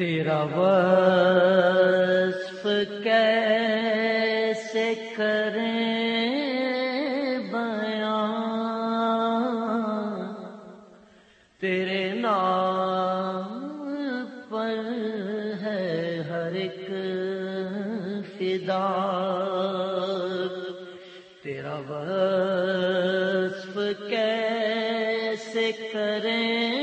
تیرا وصف کیسے کریں بیان؟ تیرے نام پر ہے ہر ایک فدا۔ تیرا وصف کیسے کریں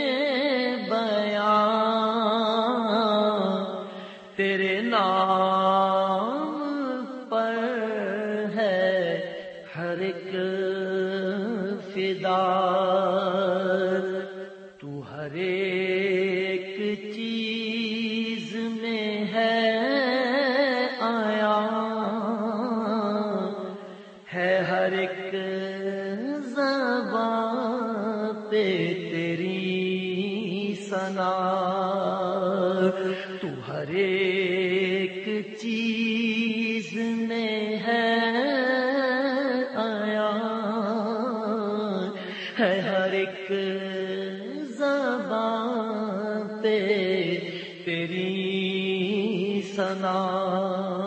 زبان تیری سنا۔ تو ہر ایک چیز میں ہے آیا۔ ہے ہر ایک زبان پہ تیری سنا۔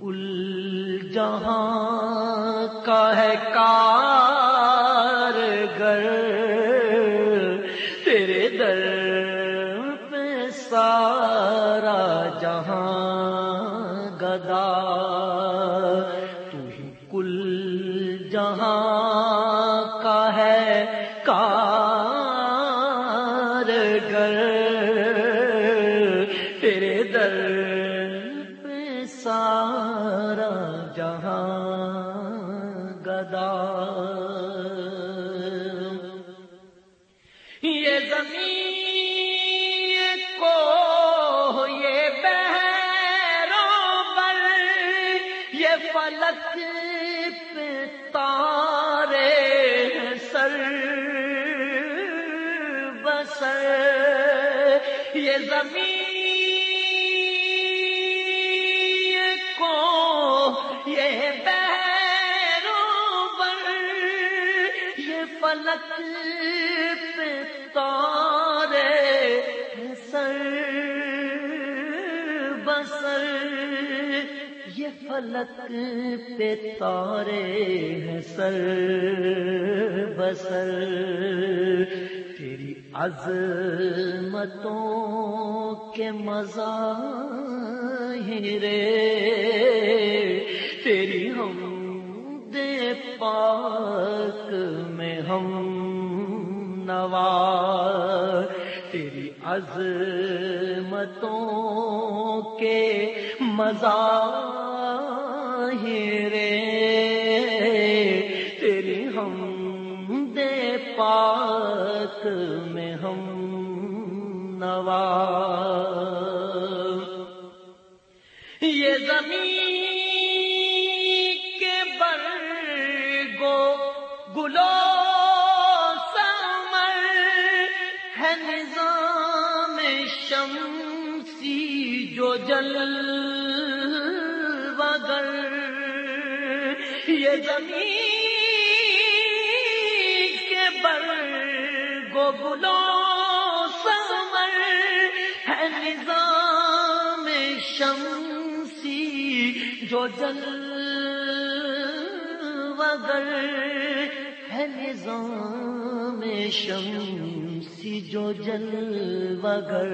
کل جہاں کا ہے کار گر تیرے در پہ سارا جہاں گدا۔ تو ہی کل جہاں کا ہے کار۔ جہاں گدا۔ یہ زمین کو یہ بہرو بل یہ فلک تارے سر بسر یہ زمین فلک پہ تارے سر یہ فلک تارے ہیں سر بسر تیری عظمتوں کے مزہ رے عظمتوں کے مزا تیری ہم دے پاک میں ہم نوا یہ زمین کے بڑے گو گلو جو جل بگر یہ زمین کے بر گو گلو سمر ہے نظام شمسی، جو جل وگر ہے نظام شمسی، جو جل وگر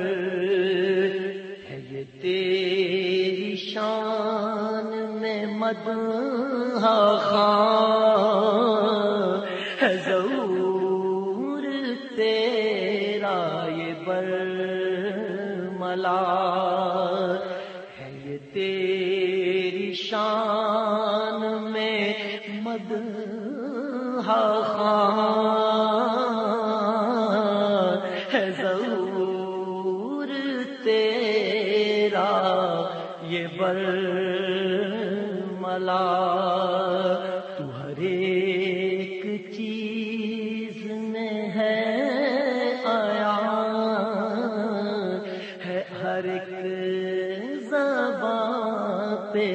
تیری شان میں مد خان ہے تیرا یہ بر ملا ہے یہ تیری شان میں مد خان یہ بر ملا تو ہر ایک چیز میں ہے آیا، ہے ہر ایک زبان پہ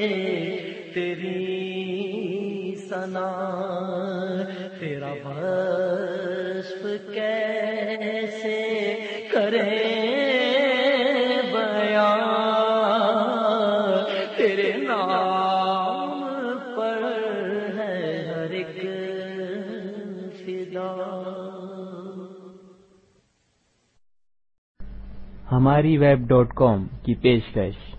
تیری سنا تیرا بسپ کیسے ہماری ویب ڈاٹ کام کی پیشکش۔